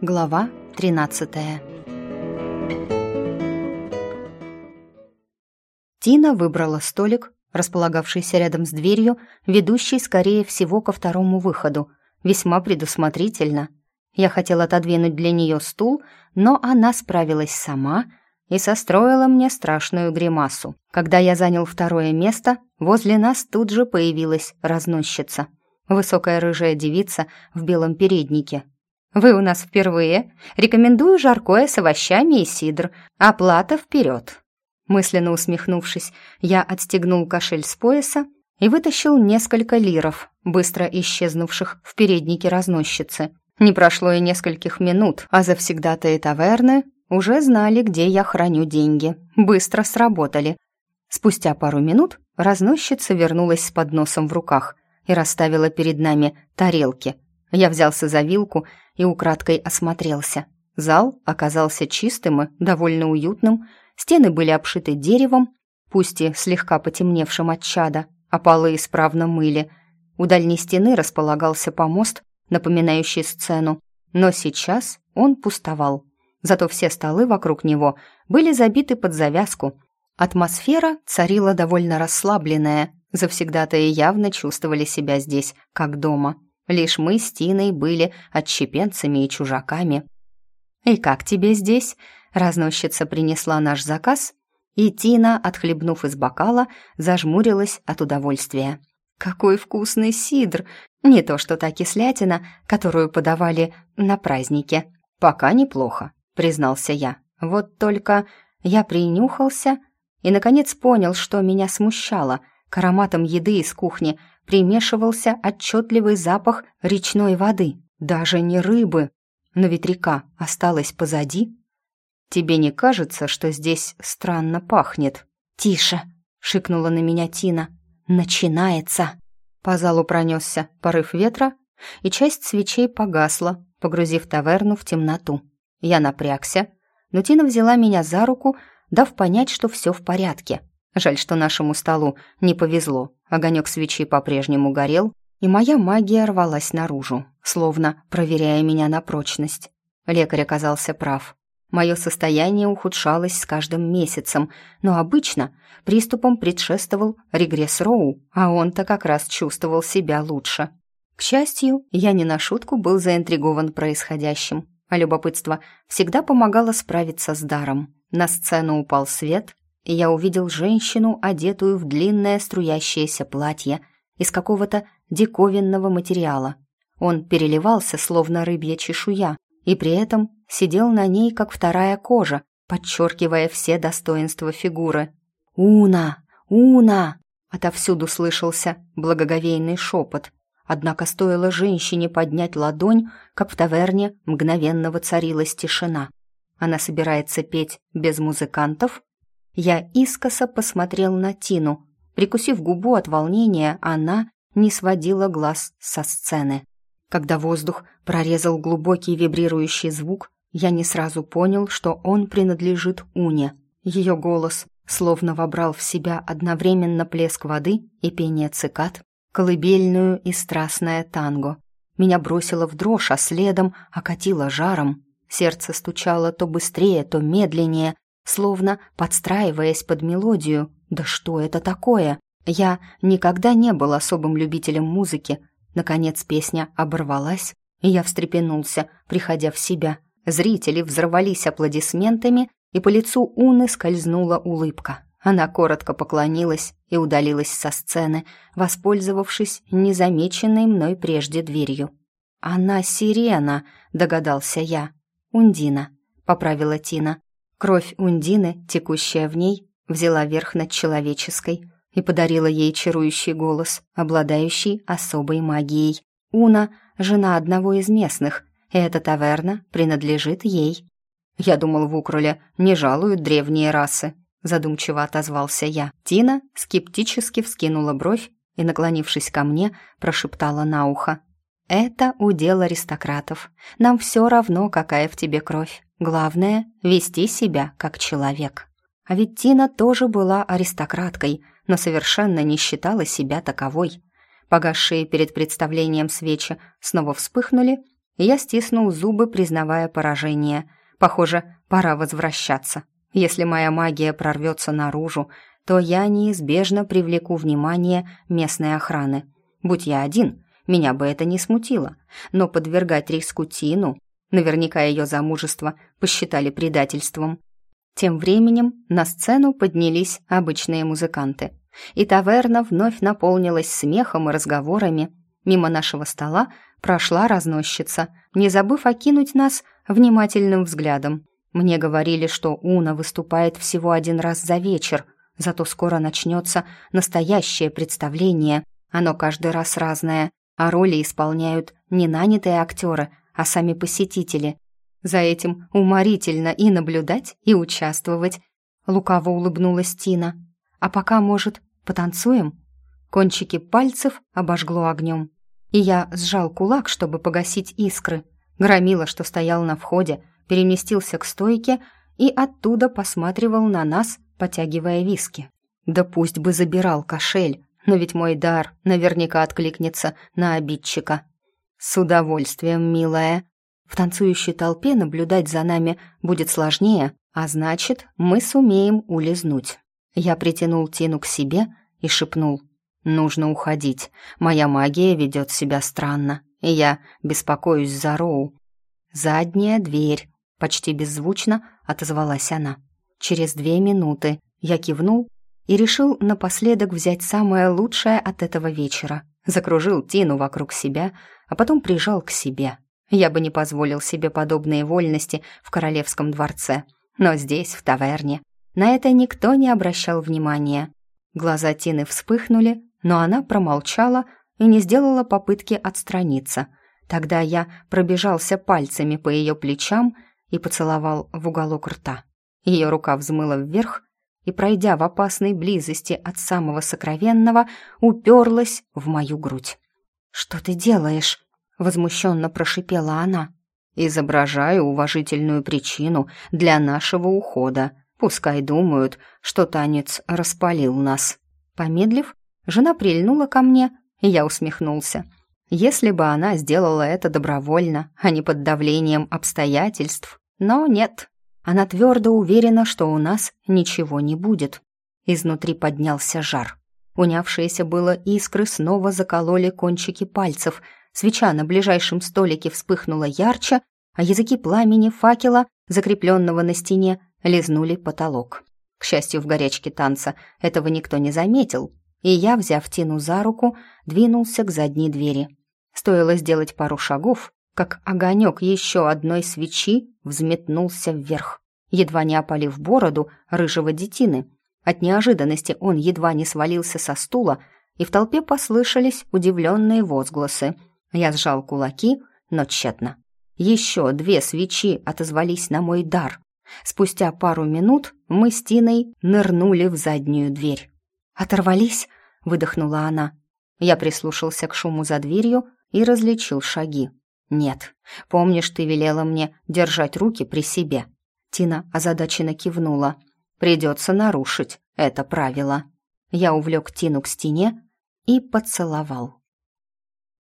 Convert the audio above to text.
Глава 13 Тина выбрала столик, располагавшийся рядом с дверью, ведущий, скорее всего, ко второму выходу. Весьма предусмотрительно. Я хотела отодвинуть для нее стул, но она справилась сама и состроила мне страшную гримасу. Когда я занял второе место, возле нас тут же появилась разносчица. Высокая рыжая девица в белом переднике. «Вы у нас впервые? Рекомендую жаркое с овощами и сидр. Оплата вперед!» Мысленно усмехнувшись, я отстегнул кошель с пояса и вытащил несколько лиров, быстро исчезнувших в переднике разносчицы. Не прошло и нескольких минут, а завсегдатые таверны уже знали, где я храню деньги. Быстро сработали. Спустя пару минут разносчица вернулась с подносом в руках и расставила перед нами тарелки. Я взялся за вилку и украдкой осмотрелся. Зал оказался чистым и довольно уютным, Стены были обшиты деревом, пусть и слегка потемневшим от чада, а полы исправно мыли. У дальней стены располагался помост, напоминающий сцену, но сейчас он пустовал. Зато все столы вокруг него были забиты под завязку. Атмосфера царила довольно расслабленная, завсегдатые явно чувствовали себя здесь, как дома. Лишь мы с Тиной были отщепенцами и чужаками. «И как тебе здесь?» Разносчица принесла наш заказ, и Тина, отхлебнув из бокала, зажмурилась от удовольствия. «Какой вкусный сидр! Не то что та кислятина, которую подавали на празднике. Пока неплохо», — признался я. «Вот только я принюхался и, наконец, понял, что меня смущало. К ароматам еды из кухни примешивался отчетливый запах речной воды, даже не рыбы. Но ведь река осталась позади, «Тебе не кажется, что здесь странно пахнет?» «Тише!» — шикнула на меня Тина. «Начинается!» По залу пронесся порыв ветра, и часть свечей погасла, погрузив таверну в темноту. Я напрягся, но Тина взяла меня за руку, дав понять, что все в порядке. Жаль, что нашему столу не повезло. Огонек свечи по-прежнему горел, и моя магия рвалась наружу, словно проверяя меня на прочность. Лекарь оказался прав. Мое состояние ухудшалось с каждым месяцем, но обычно приступом предшествовал регресс Роу, а он-то как раз чувствовал себя лучше. К счастью, я не на шутку был заинтригован происходящим, а любопытство всегда помогало справиться с даром. На сцену упал свет, и я увидел женщину, одетую в длинное струящееся платье из какого-то диковинного материала. Он переливался, словно рыбья чешуя, и при этом сидел на ней, как вторая кожа, подчеркивая все достоинства фигуры. «Уна! Уна!» Отовсюду слышался благоговейный шепот. Однако стоило женщине поднять ладонь, как в таверне мгновенно воцарилась тишина. Она собирается петь без музыкантов? Я искоса посмотрел на Тину. Прикусив губу от волнения, она не сводила глаз со сцены. Когда воздух прорезал глубокий вибрирующий звук, я не сразу понял, что он принадлежит Уне. Ее голос словно вобрал в себя одновременно плеск воды и пение цикад, колыбельную и страстное танго. Меня бросило в дрожь, а следом окатило жаром. Сердце стучало то быстрее, то медленнее, словно подстраиваясь под мелодию. Да что это такое? Я никогда не был особым любителем музыки. Наконец песня оборвалась, и я встрепенулся, приходя в себя. Зрители взорвались аплодисментами, и по лицу Уны скользнула улыбка. Она коротко поклонилась и удалилась со сцены, воспользовавшись незамеченной мной прежде дверью. «Она сирена», — догадался я. «Ундина», — поправила Тина. Кровь Ундины, текущая в ней, взяла верх над человеческой и подарила ей чарующий голос, обладающий особой магией. Уна — жена одного из местных, эта таверна принадлежит ей. Я думал, в Укруле не жалуют древние расы, задумчиво отозвался я. Тина скептически вскинула бровь и, наклонившись ко мне, прошептала на ухо. «Это удел аристократов. Нам все равно, какая в тебе кровь. Главное — вести себя как человек». А ведь Тина тоже была аристократкой, но совершенно не считала себя таковой. Погасшие перед представлением свечи снова вспыхнули, Я стиснул зубы, признавая поражение. Похоже, пора возвращаться. Если моя магия прорвется наружу, то я неизбежно привлеку внимание местной охраны. Будь я один, меня бы это не смутило, но подвергать риску Тину, наверняка ее замужество посчитали предательством. Тем временем на сцену поднялись обычные музыканты, и таверна вновь наполнилась смехом и разговорами. Мимо нашего стола прошла разносчица, не забыв окинуть нас внимательным взглядом. Мне говорили, что Уна выступает всего один раз за вечер, зато скоро начнется настоящее представление. Оно каждый раз разное, а роли исполняют не нанятые актеры, а сами посетители. За этим уморительно и наблюдать, и участвовать. Лукаво улыбнулась Тина. А пока, может, потанцуем? Кончики пальцев обожгло огнем. И я сжал кулак, чтобы погасить искры. Громила, что стоял на входе, переместился к стойке и оттуда посматривал на нас, потягивая виски. Да пусть бы забирал кошель, но ведь мой дар наверняка откликнется на обидчика. С удовольствием, милая. В танцующей толпе наблюдать за нами будет сложнее, а значит, мы сумеем улизнуть. Я притянул Тину к себе и шепнул. «Нужно уходить. Моя магия ведет себя странно, и я беспокоюсь за Роу». «Задняя дверь», — почти беззвучно отозвалась она. «Через две минуты». Я кивнул и решил напоследок взять самое лучшее от этого вечера. Закружил Тину вокруг себя, а потом прижал к себе. Я бы не позволил себе подобные вольности в королевском дворце, но здесь, в таверне, на это никто не обращал внимания. Глаза Тины вспыхнули, но она промолчала и не сделала попытки отстраниться. Тогда я пробежался пальцами по ее плечам и поцеловал в уголок рта. Ее рука взмыла вверх и, пройдя в опасной близости от самого сокровенного, уперлась в мою грудь. «Что ты делаешь?» — возмущенно прошипела она. «Изображаю уважительную причину для нашего ухода. Пускай думают, что танец распалил нас». Помедлив, жена прильнула ко мне, и я усмехнулся. Если бы она сделала это добровольно, а не под давлением обстоятельств. Но нет, она твердо уверена, что у нас ничего не будет. Изнутри поднялся жар. Унявшиеся было искры снова закололи кончики пальцев. Свеча на ближайшем столике вспыхнула ярче, а языки пламени факела, закрепленного на стене, лизнули потолок. К счастью, в горячке танца этого никто не заметил, и я, взяв Тину за руку, двинулся к задней двери. Стоило сделать пару шагов, как огонек еще одной свечи взметнулся вверх, едва не опалив бороду рыжего детины. От неожиданности он едва не свалился со стула, и в толпе послышались удивленные возгласы. Я сжал кулаки, но тщетно. Еще две свечи отозвались на мой дар. Спустя пару минут мы с Тиной нырнули в заднюю дверь. «Оторвались?» — выдохнула она. Я прислушался к шуму за дверью и различил шаги. «Нет, помнишь, ты велела мне держать руки при себе?» Тина озадаченно кивнула. «Придется нарушить это правило». Я увлек Тину к стене и поцеловал.